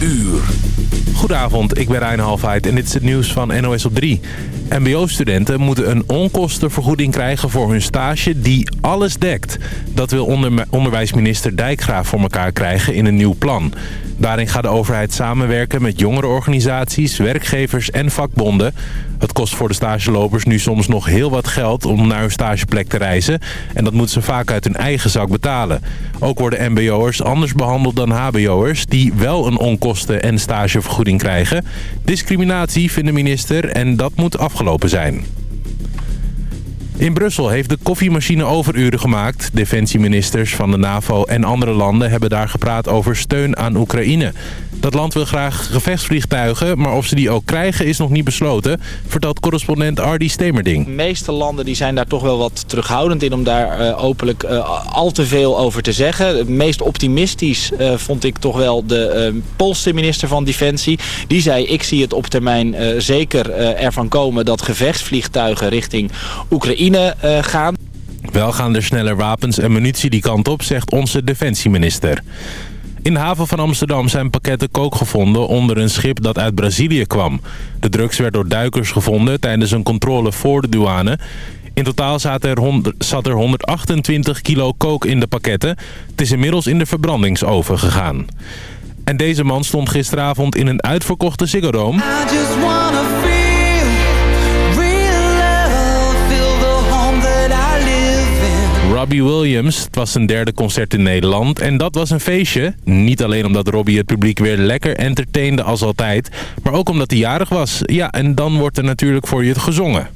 uur. Goedenavond, ik ben Rijn Halfheid en dit is het nieuws van NOS op 3. MBO-studenten moeten een onkostenvergoeding krijgen voor hun stage die alles dekt. Dat wil onderwijsminister Dijkgraaf voor elkaar krijgen in een nieuw plan. Daarin gaat de overheid samenwerken met jongerenorganisaties, werkgevers en vakbonden. Het kost voor de stagelopers nu soms nog heel wat geld om naar hun stageplek te reizen. En dat moeten ze vaak uit hun eigen zak betalen. Ook worden mbo'ers anders behandeld dan hbo'ers die wel een onkosten- en stagevergoeding krijgen. Discriminatie vindt de minister en dat moet afgelopen zijn. In Brussel heeft de koffiemachine overuren gemaakt. Defensieministers van de NAVO en andere landen hebben daar gepraat over steun aan Oekraïne. Dat land wil graag gevechtsvliegtuigen, maar of ze die ook krijgen is nog niet besloten, vertelt correspondent Ardy Stemerding. De meeste landen die zijn daar toch wel wat terughoudend in om daar uh, openlijk uh, al te veel over te zeggen. Het meest optimistisch uh, vond ik toch wel de Poolse minister van Defensie. Die zei, ik zie het op termijn zeker ervan komen dat gevechtsvliegtuigen richting Oekraïne gaan. Wel gaan er sneller wapens en munitie die kant op, zegt onze defensieminister. In de haven van Amsterdam zijn pakketten kook gevonden onder een schip dat uit Brazilië kwam. De drugs werd door duikers gevonden tijdens een controle voor de douane. In totaal zat er, 100, zat er 128 kilo kook in de pakketten. Het is inmiddels in de verbrandingsoven gegaan. En deze man stond gisteravond in een uitverkochte Ziggo. Robbie Williams. Het was zijn derde concert in Nederland. En dat was een feestje. Niet alleen omdat Robbie het publiek weer lekker entertainde als altijd. Maar ook omdat hij jarig was. Ja, en dan wordt er natuurlijk voor je gezongen.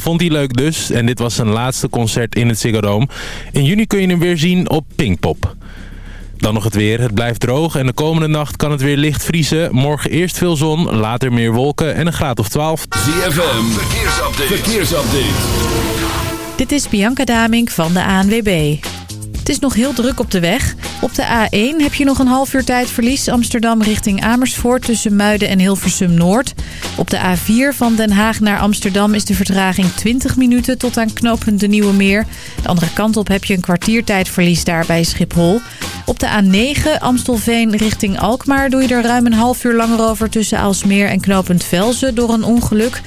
Vond hij leuk dus. En dit was zijn laatste concert in het Ziggo Dome. In juni kun je hem weer zien op Pinkpop. Dan nog het weer. Het blijft droog en de komende nacht kan het weer licht vriezen. Morgen eerst veel zon, later meer wolken en een graad of 12. ZFM, verkeersupdate. verkeersupdate. Dit is Bianca Damink van de ANWB. Het is nog heel druk op de weg. Op de A1 heb je nog een half uur tijd verlies Amsterdam richting Amersfoort tussen Muiden en Hilversum Noord. Op de A4 van Den Haag naar Amsterdam is de vertraging 20 minuten tot aan knooppunt de Nieuwe Meer. De andere kant op heb je een kwartiertijdverlies daar bij Schiphol. Op de A9 Amstelveen richting Alkmaar doe je er ruim een half uur langer over tussen Aalsmeer en knooppunt Velzen door een ongeluk.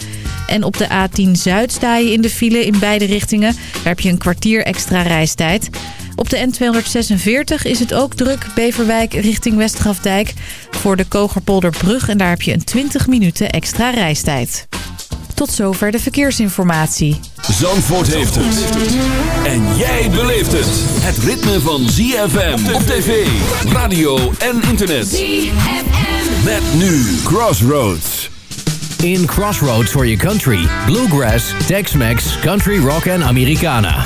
En op de A10 Zuid sta je in de file in beide richtingen. Daar heb je een kwartier extra reistijd. Op de N246 is het ook druk Beverwijk richting Westgrafdijk. Voor de Kogerpolderbrug en daar heb je een 20 minuten extra reistijd. Tot zover de verkeersinformatie. Zandvoort heeft het. En jij beleeft het. Het ritme van ZFM op tv, radio en internet. ZFM. Met nu Crossroads. In Crossroads for your country. Bluegrass, Tex-Mex, Country Rock en Americana.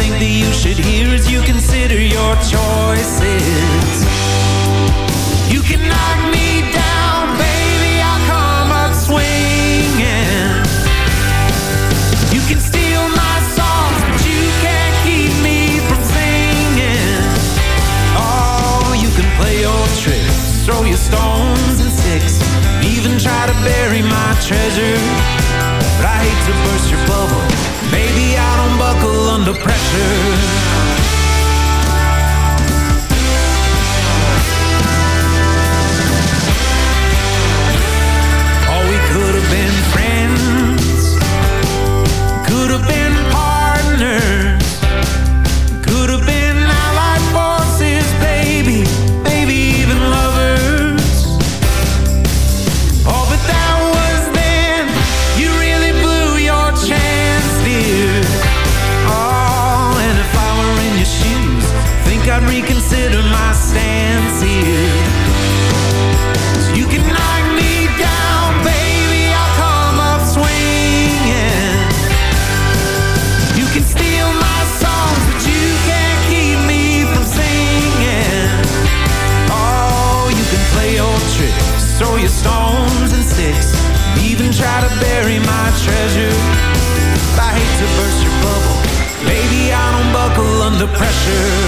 think that you should hear as you consider your choices. You can knock me down, baby, I'll come up swinging. You can steal my songs, but you can't keep me from singing. Oh, you can play your tricks, throw your stones and sticks, even try to bury my treasure. But I hate to burst your bubble, under pressure. Bury my treasure. I hate to burst your bubble, baby. I don't buckle under pressure.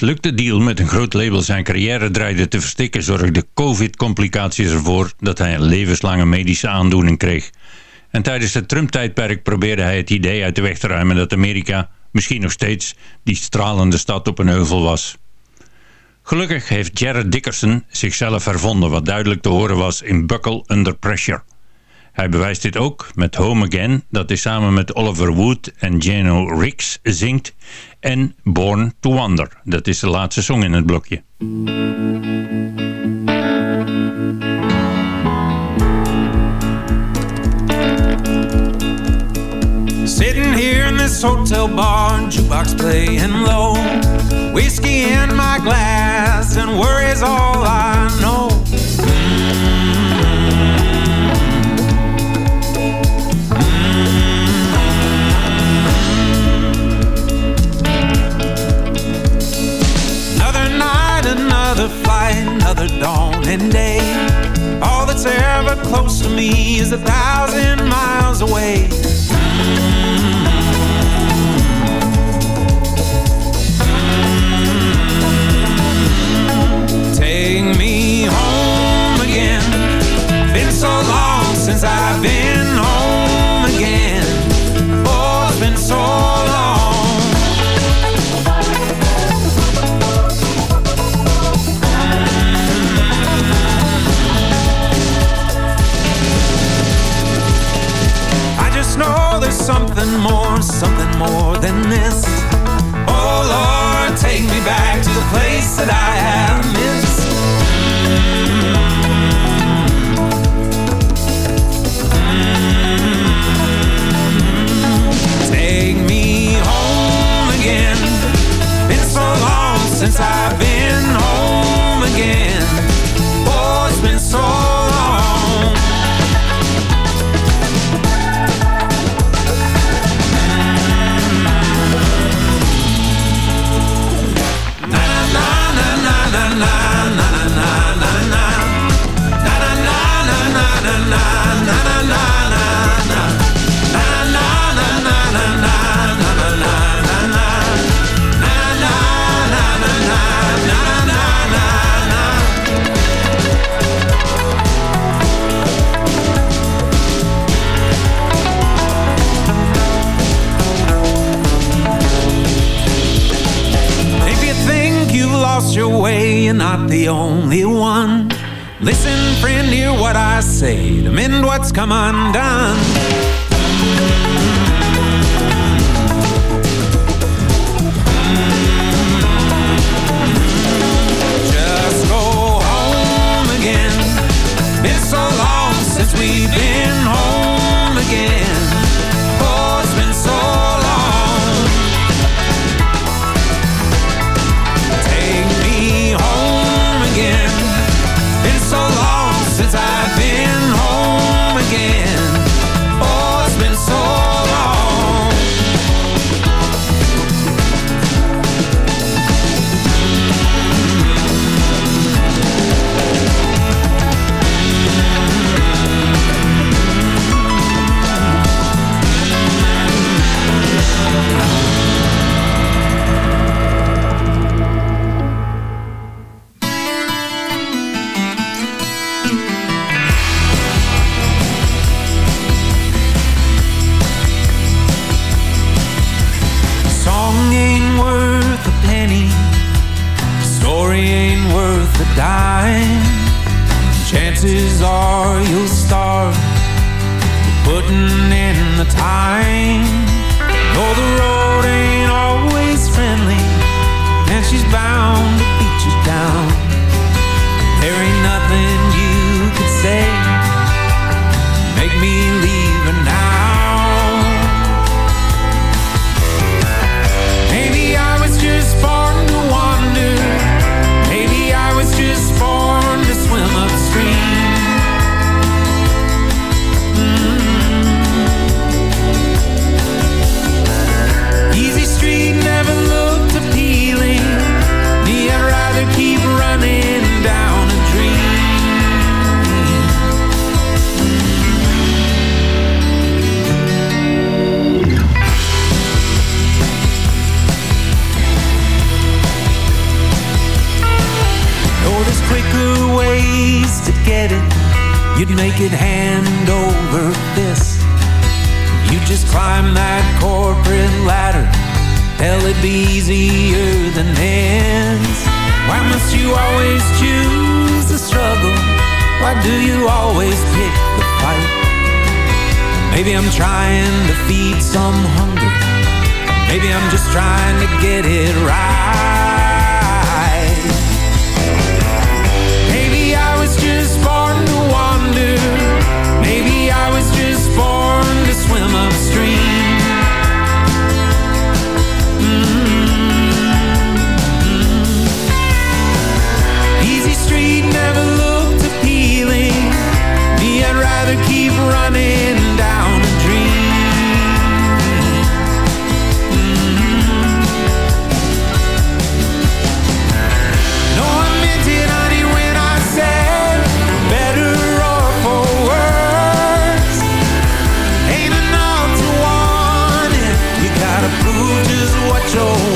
Mislukte deal met een groot label zijn carrière dreigde te verstikken, zorgde covid-complicaties ervoor dat hij een levenslange medische aandoening kreeg. En tijdens het Trump-tijdperk probeerde hij het idee uit de weg te ruimen dat Amerika, misschien nog steeds, die stralende stad op een heuvel was. Gelukkig heeft Jared Dickerson zichzelf hervonden, wat duidelijk te horen was in Buckle Under Pressure. Hij bewijst dit ook met Home Again, dat hij samen met Oliver Wood en Jano Ricks zingt, en Born to Wander, dat is de laatste song in het blokje. Sitting here in this hotel bar, jukebox low. Whiskey in my glass, and worry's all me is a thousand miles away. what you're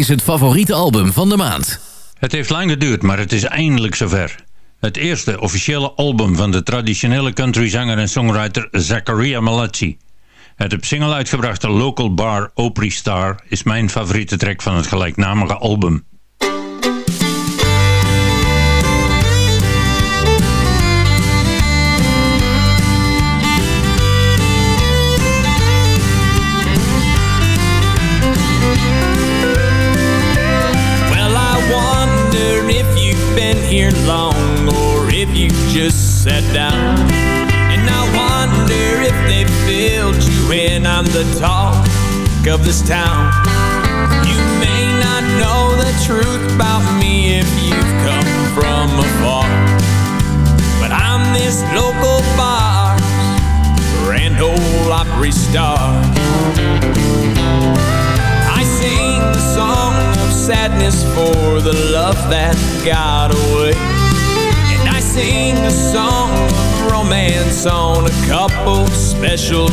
is het favoriete album van de maand. Het heeft lang geduurd, maar het is eindelijk zover. Het eerste officiële album van de traditionele countryzanger en songwriter Zachariah Malachi. Het op single uitgebrachte Local Bar Opry Star is mijn favoriete track van het gelijknamige album.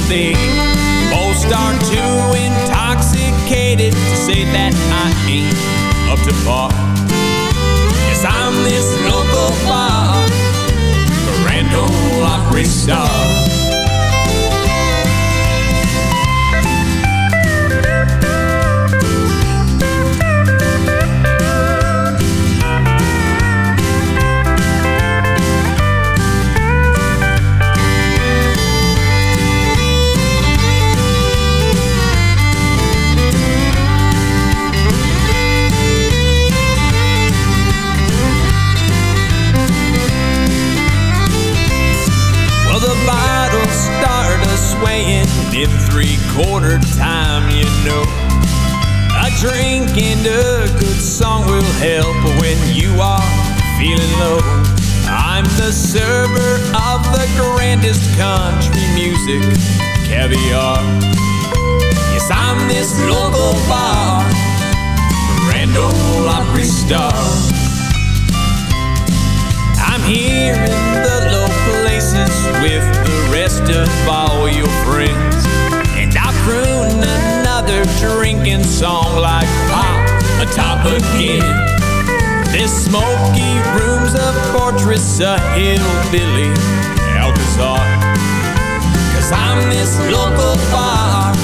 thing. Opry star. I'm here in the low places with the rest of all your friends. And I'll croon another drinking song like Pop atop again. This smoky room's a fortress, a hillbilly Alcazar. Cause I'm this local bar's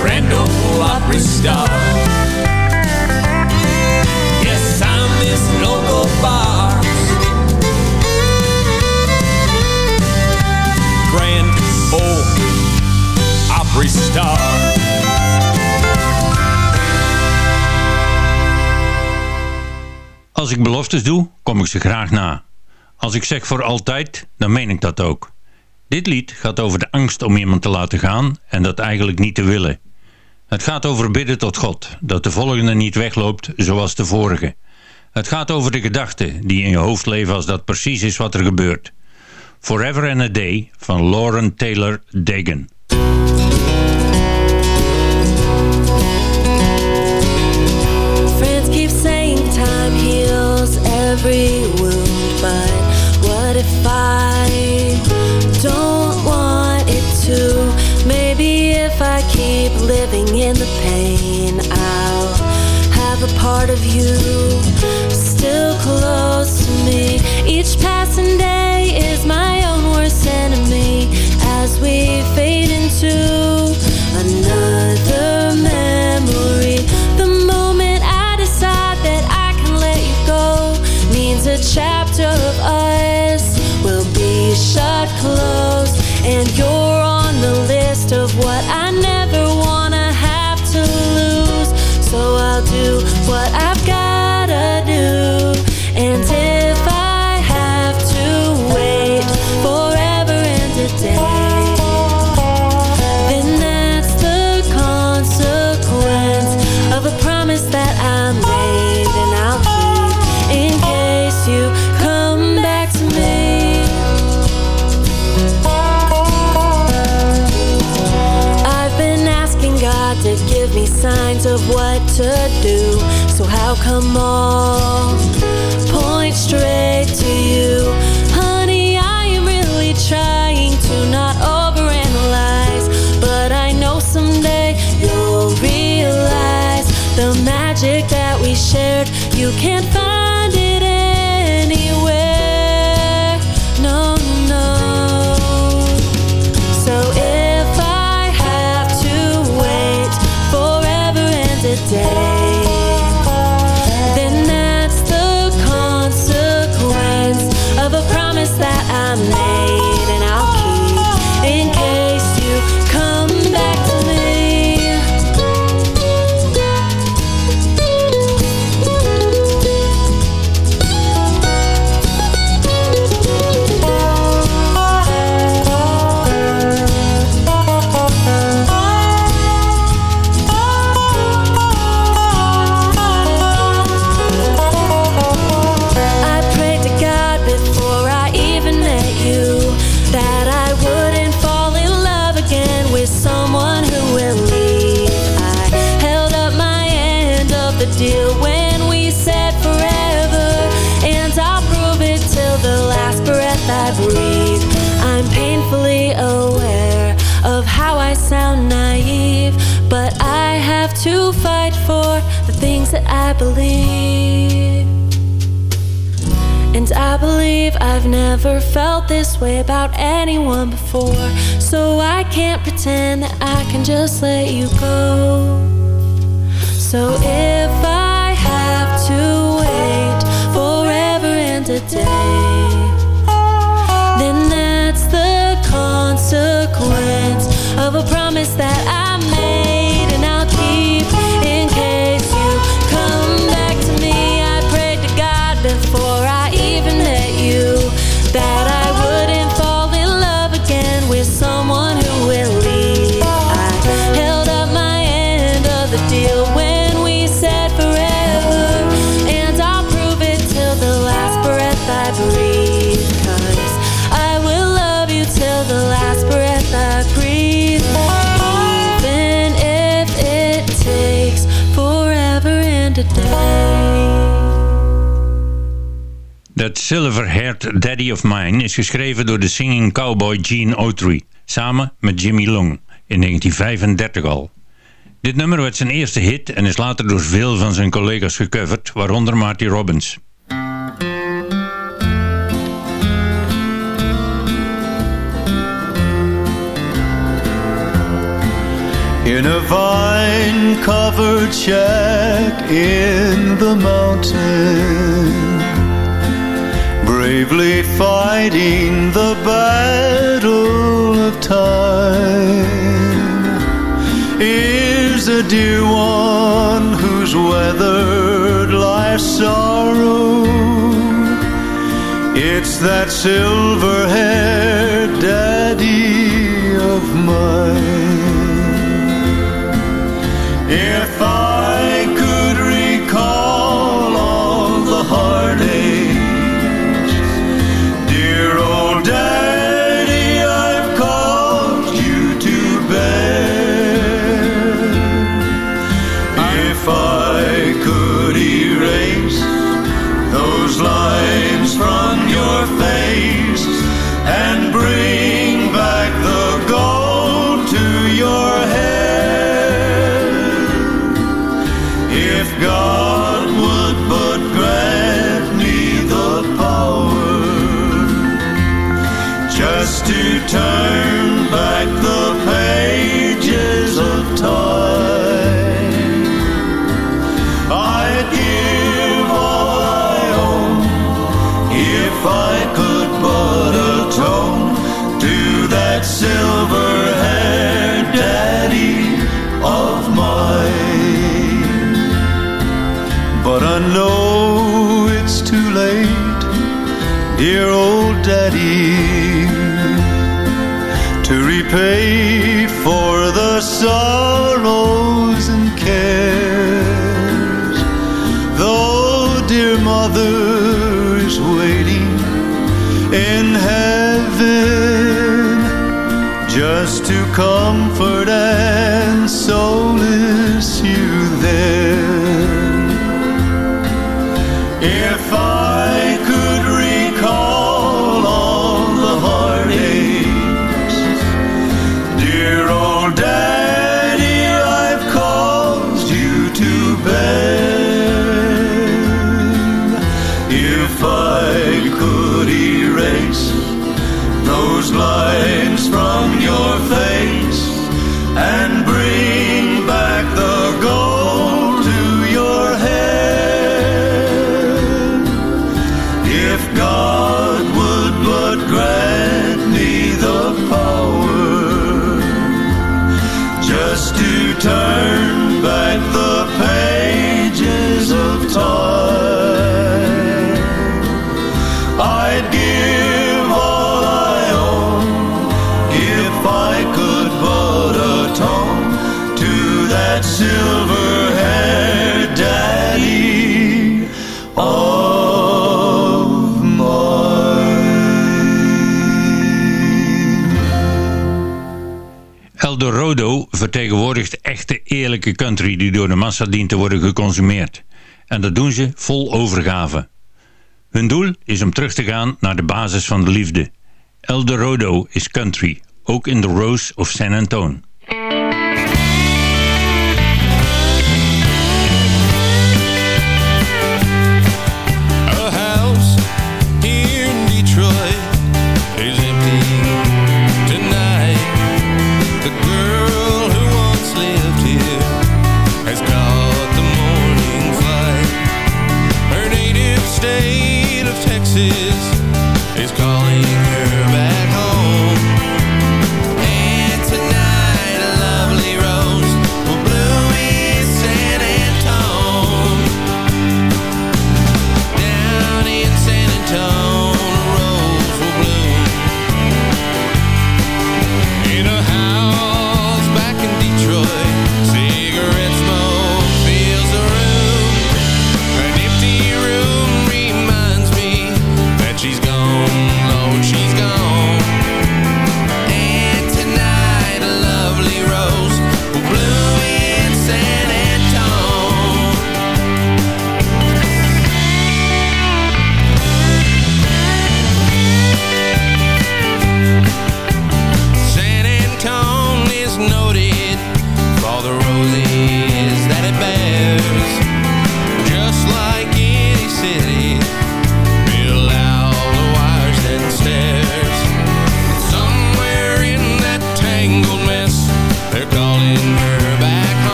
Grand Ole Opry star. Ole Opry. Als ik beloftes doe, kom ik ze graag na. Als ik zeg voor altijd, dan meen ik dat ook. Dit lied gaat over de angst om iemand te laten gaan en dat eigenlijk niet te willen. Het gaat over bidden tot God, dat de volgende niet wegloopt zoals de vorige. Het gaat over de gedachten die in je hoofd leven als dat precies is wat er gebeurt. Forever and a Day van Lauren Taylor Dagan. Friends keep saying time heals every wound, but what if I don't want it to? Maybe if I keep living in the pain, I'll have a part of you still close to me. Each passing to do. So how come all I believe. And I believe I've never felt this way about anyone before. So I can't pretend that I can just let you go. So if I have to wait forever and a day, Silver-Haired Daddy of Mine is geschreven door de singing cowboy Gene Autry, samen met Jimmy Long, in 1935 al. Dit nummer werd zijn eerste hit en is later door veel van zijn collega's gecoverd, waaronder Marty Robbins. In a vine covered shack in the mountain, bravely fighting the battle of time, is a dear one who's weathered life's sorrow. It's that silver haired daddy of mine. If I vertegenwoordigt echte eerlijke country die door de massa dient te worden geconsumeerd. En dat doen ze vol overgave. Hun doel is om terug te gaan naar de basis van de liefde. Eldorado is country, ook in de Rose of San Antone.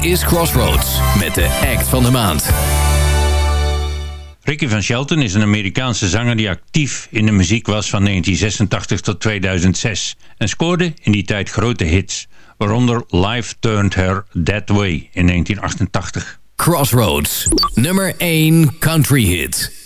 Is Crossroads met de act van de maand. Ricky van Shelton is een Amerikaanse zanger die actief in de muziek was van 1986 tot 2006 en scoorde in die tijd grote hits, waaronder Life Turned Her That Way in 1988. Crossroads, nummer 1 country hit.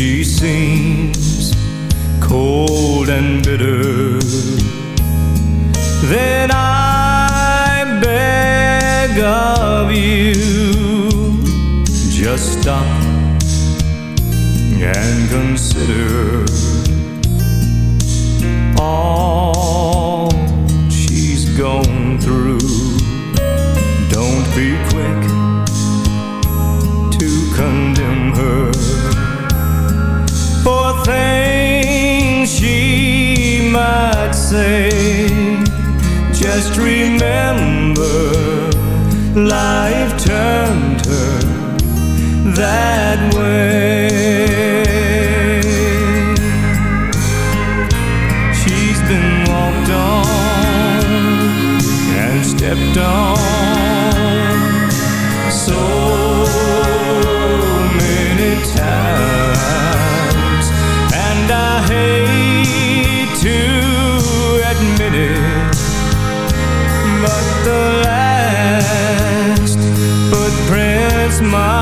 She seems cold and bitter, then I beg of you, just stop and consider all she's gone through. Don't be quick to condemn her for things she might say. Just remember, life turned her that way. Footprints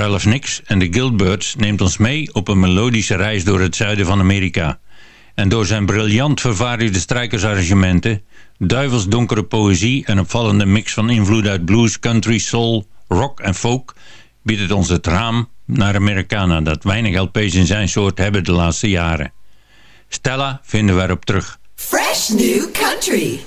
Ralph Nix en de Gilberts neemt ons mee op een melodische reis door het zuiden van Amerika. En door zijn briljant vervaardigde strijkersarrangementen, duivelsdonkere poëzie en opvallende mix van invloed uit blues, country, soul, rock en folk, biedt het ons het raam naar Americana dat weinig LP's in zijn soort hebben de laatste jaren. Stella vinden we erop terug. Fresh new country.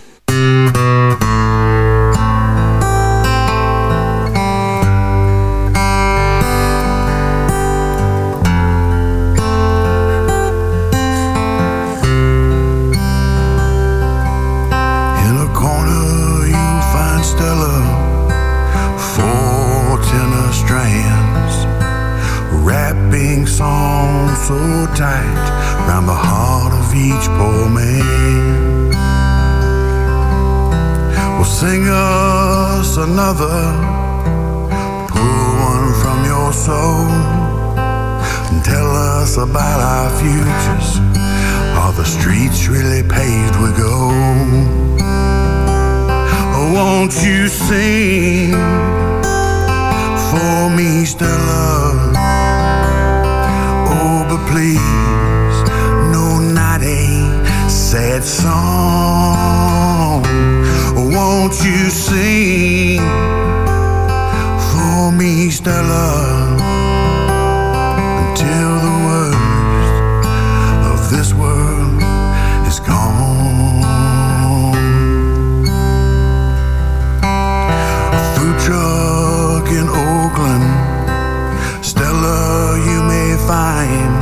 So tight round the heart of each poor man. Well, sing us another, pull one from your soul, and tell us about our futures. Are the streets really paved with gold? Oh, won't you sing for me, Stella? But song? Won't you sing for me, Stella, until the worst of this world is gone? Food truck in Oakland, Stella, you may find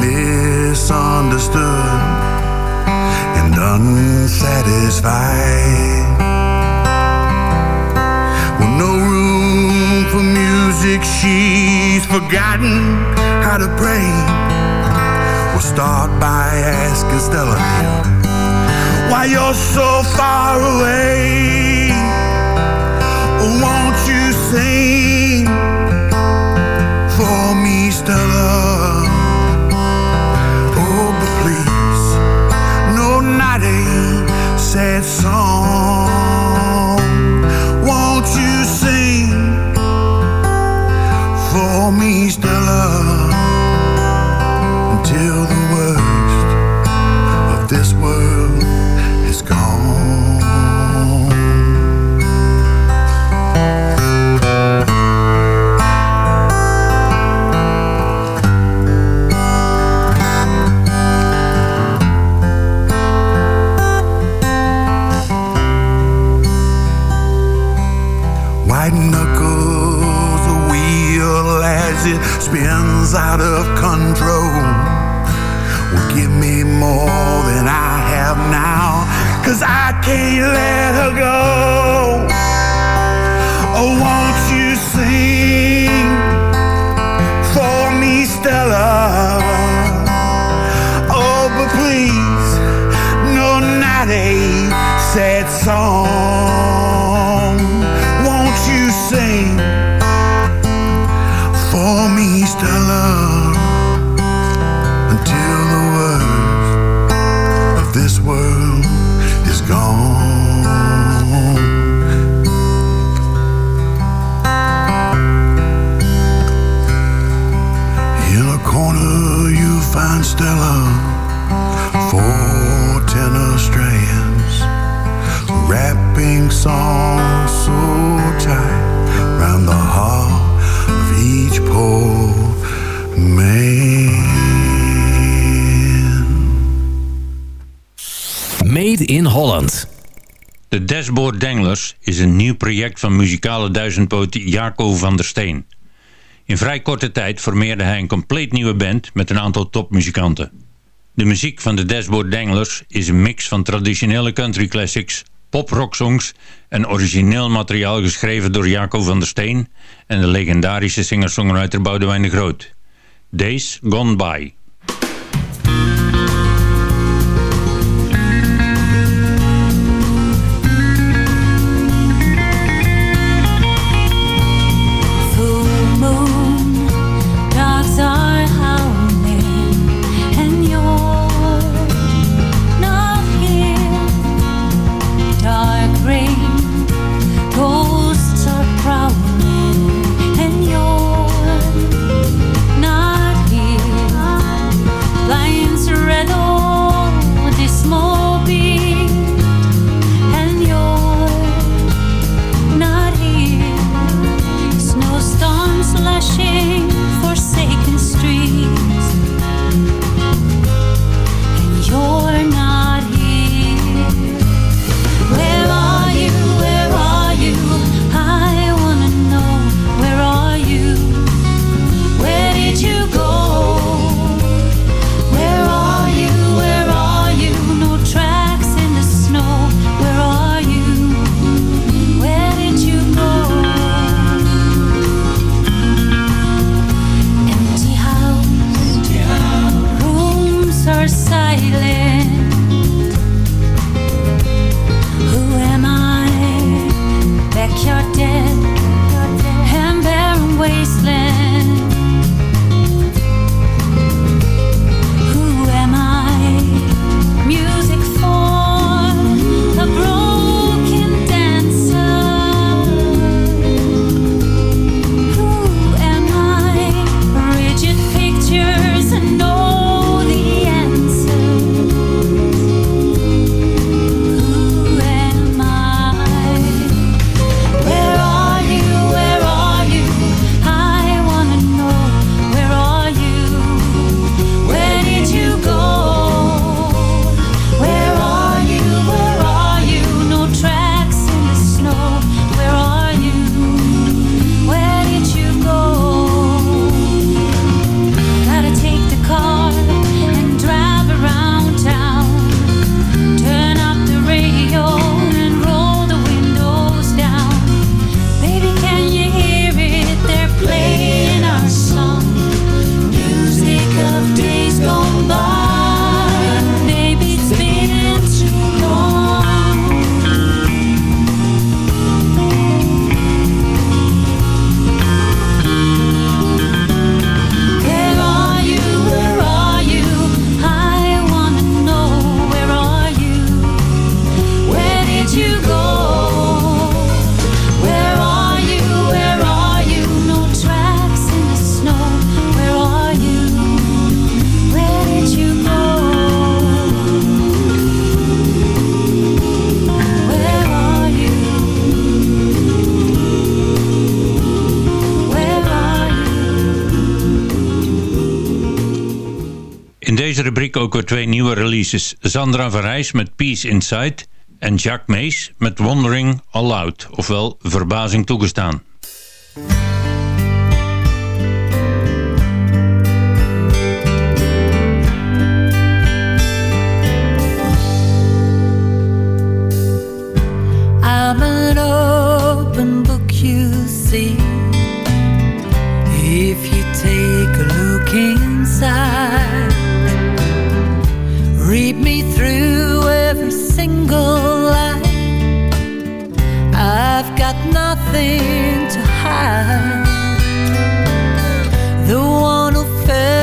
misunderstood unsatisfied. Well, no room for music, she's forgotten how to pray. We'll start by asking Stella why you're so far away. Won't you sing song. Spins out of control. Well, give me more than I have now, cause I can't let her go. Oh, won't you sing for me, Stella? Oh, but please, no, not a sad song. De Dashboard Danglers is een nieuw project van muzikale duizendpoot Jaco van der Steen. In vrij korte tijd formeerde hij een compleet nieuwe band met een aantal topmuzikanten. De muziek van de Dashboard Danglers is een mix van traditionele country classics, pop-rocksongs en origineel materiaal geschreven door Jaco van der Steen en de legendarische singer-songwriter Boudewijn de Groot. Days Gone By. rubriek ook weer twee nieuwe releases. Sandra Verrijs met Peace Inside en Jack Mees met Wandering Aloud, ofwel Verbazing Toegestaan. nothing to hide. The one who fell.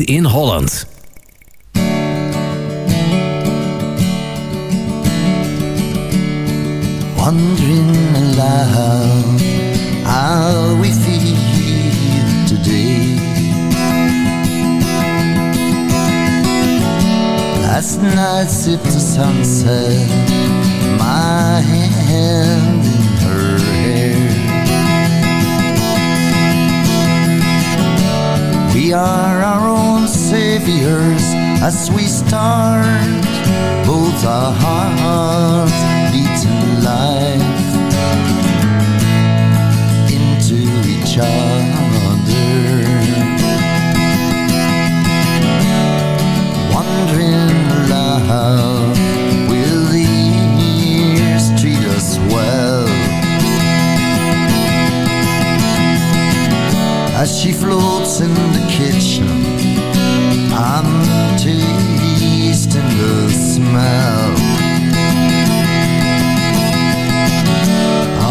In Holland. Night sipped the sunset, my hand in her hair. We are our own saviors as we start both our hearts beating life into each other. As she floats in the kitchen, I'm tasting the smell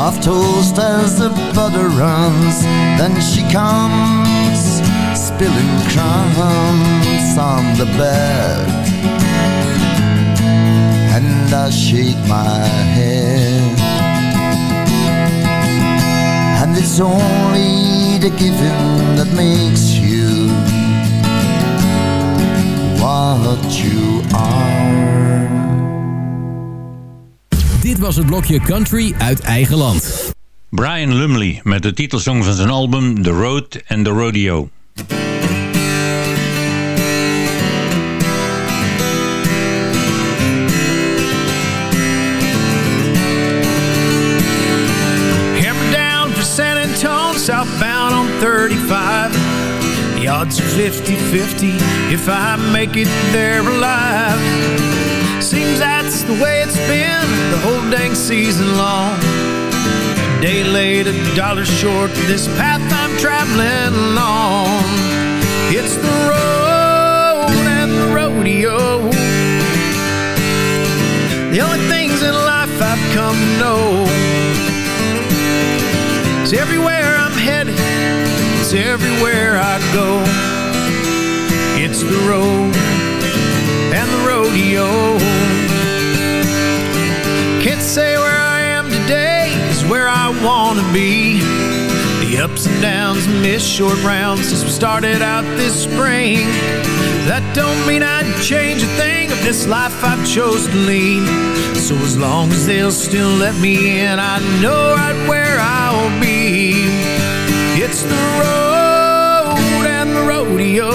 of toast as the butter runs. Then she comes, spilling crumbs on the bed, and I shake my head. And it's only the giving that makes you what you are. Dit was het blokje country uit eigen land. Brian Lumley met de titelsong van zijn album The Road and the Rodeo. Southbound on 35. The odds are 50-50 if I make it there alive. Seems that's the way it's been the whole dang season long. A day late, a dollar short, this path I'm traveling on. It's the road and the rodeo. The only things in life I've come to know is everywhere I'm headed, it's everywhere I go. It's the road and the rodeo. Can't say where I am today is where I want to be. Ups and downs, miss short rounds since we started out this spring. That don't mean I'd change a thing of this life I've chose to lead. So as long as they'll still let me in, I know right where I'll be. It's the road and the rodeo.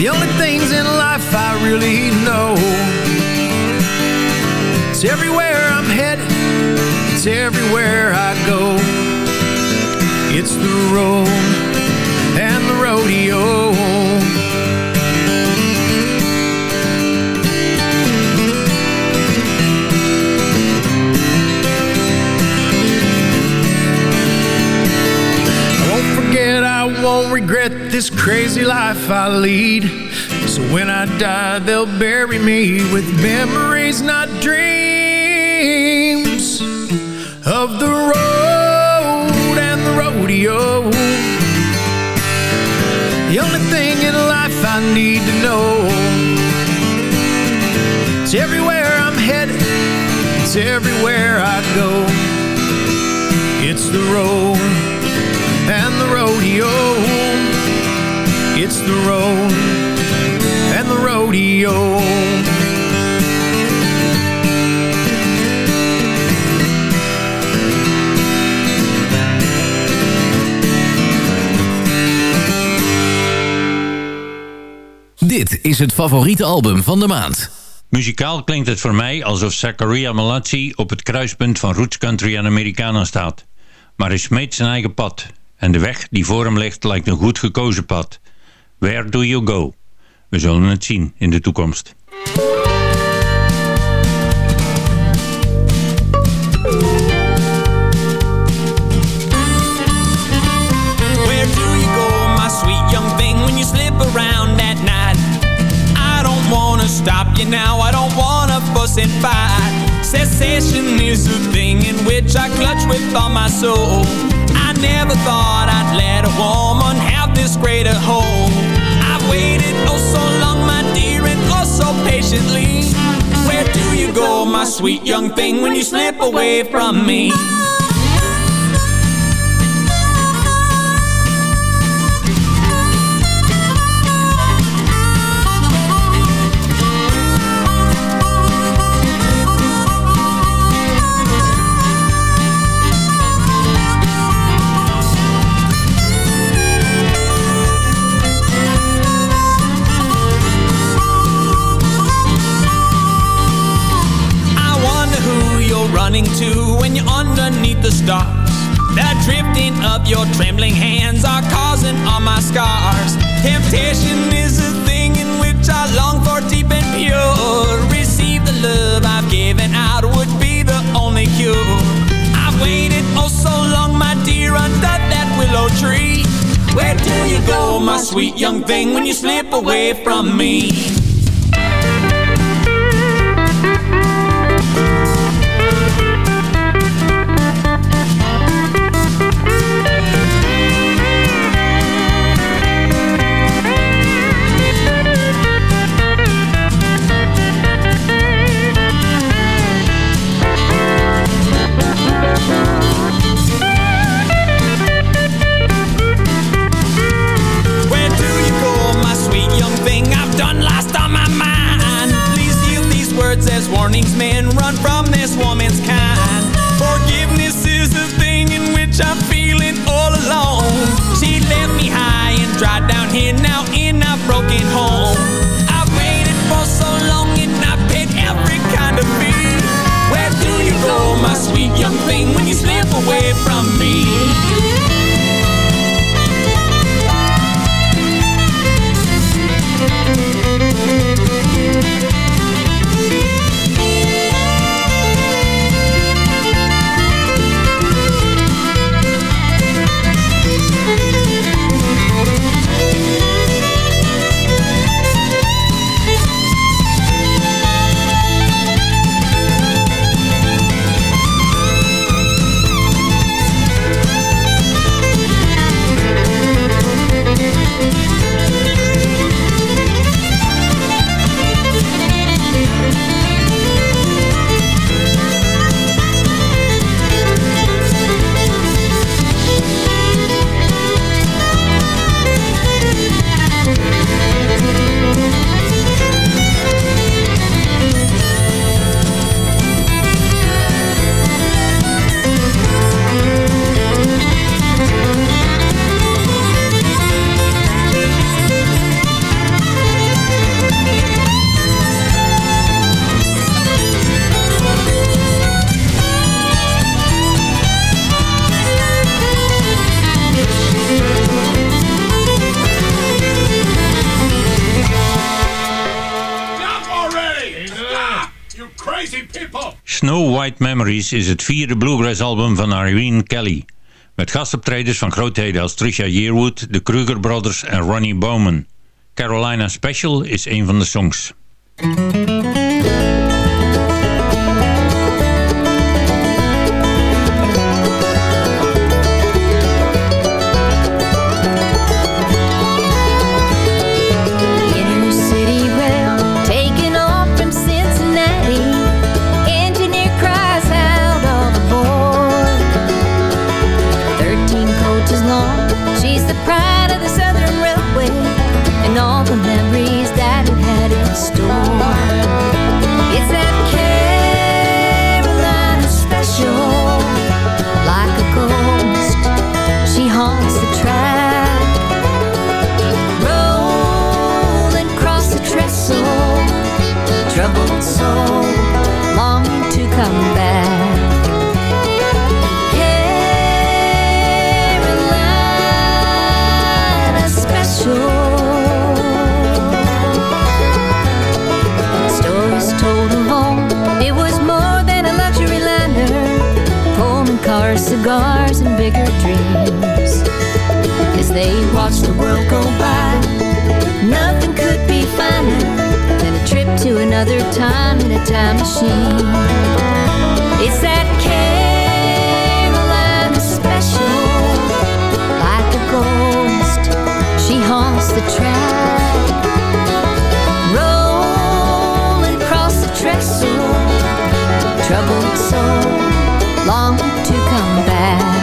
The only things in life I really know. It's everywhere I'm headed, it's everywhere I go. It's the road and the rodeo. I won't forget, I won't regret this crazy life I lead. So when I die, they'll bury me with memories, not dreams of the road and the rodeo. The only thing in life I need to know It's everywhere I'm headed It's everywhere I go. It's the road and the rodeo. It's the road and the rodeo Dit is het favoriete album van de maand. Muzikaal klinkt het voor mij alsof Zachariah Malazzi op het kruispunt van roots country en Americana staat. Maar hij smeet zijn eigen pad. En de weg die voor hem ligt lijkt een goed gekozen pad. Where do you go? We zullen het zien in de toekomst. You now, I don't wanna fuss and fight. Cessation is a thing in which I clutch with all my soul. I never thought I'd let a woman have this great a hold. I've waited oh so long, my dear, and oh so patiently. Where do you go, my sweet young thing, when you slip away from me? When you're underneath the stars. That drifting of your trembling hands are causing all my scars. Temptation is a thing in which I long for deep and pure. Receive the love I've given out would be the only cure. I've waited oh so long, my dear, under that willow tree. Where do you go, my sweet young thing, when you slip away from me? Warnings, men. Run from this woman's kind. Forgiveness is a thing in which I'm feeling all alone. She left me high and dry down here, now in a broken home. I've waited for so long and I've paid every kind of fee. Where do you go, my sweet young thing, when you slip away from me? Memories is het vierde bluegrass album van Irene Kelly. Met gastoptredens van grootheden als Trisha Yearwood, de Kruger Brothers en Ronnie Bowman. Carolina Special is een van de songs. another time in a time machine. It's that Caroline special, like a ghost, she haunts the track. Rolling across the trestle, troubled soul, long to come back.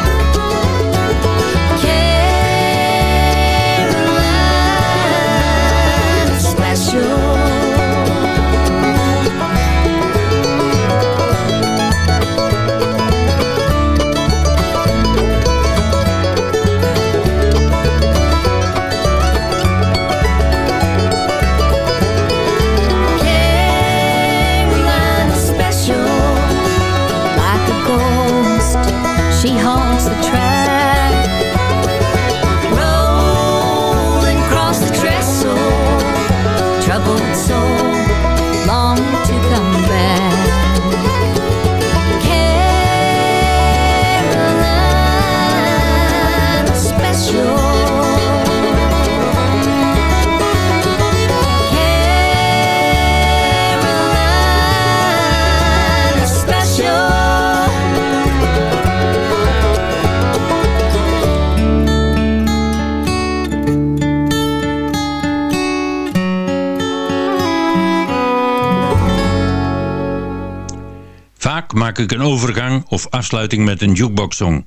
ik een overgang of afsluiting met een jukebox song.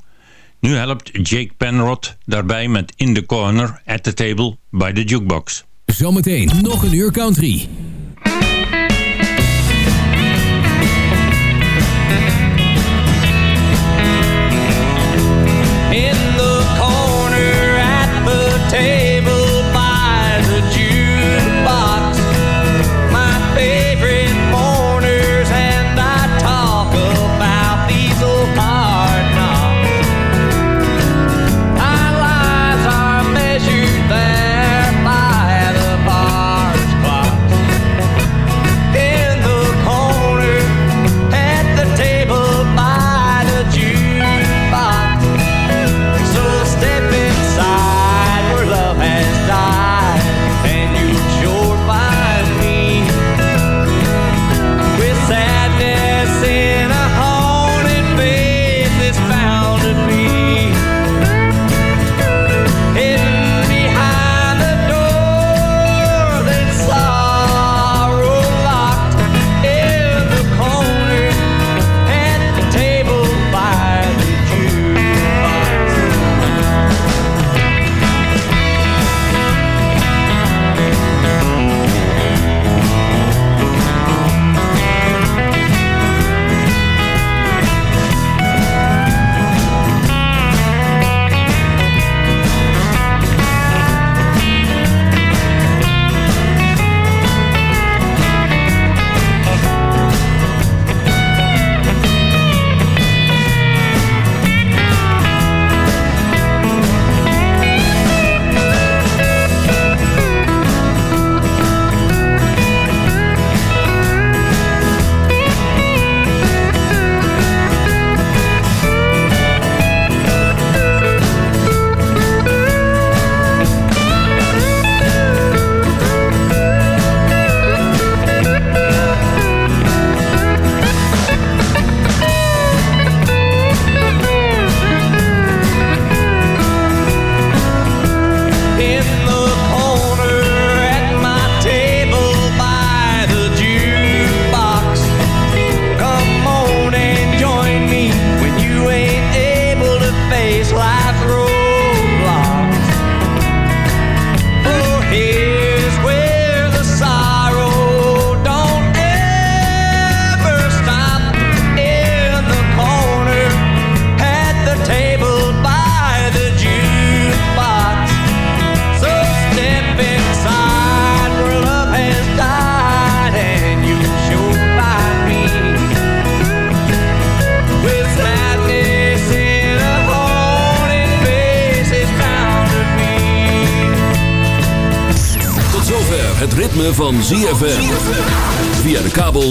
Nu helpt Jake Penrod daarbij met In the Corner, At the Table, by the Jukebox. Zometeen nog een uur country.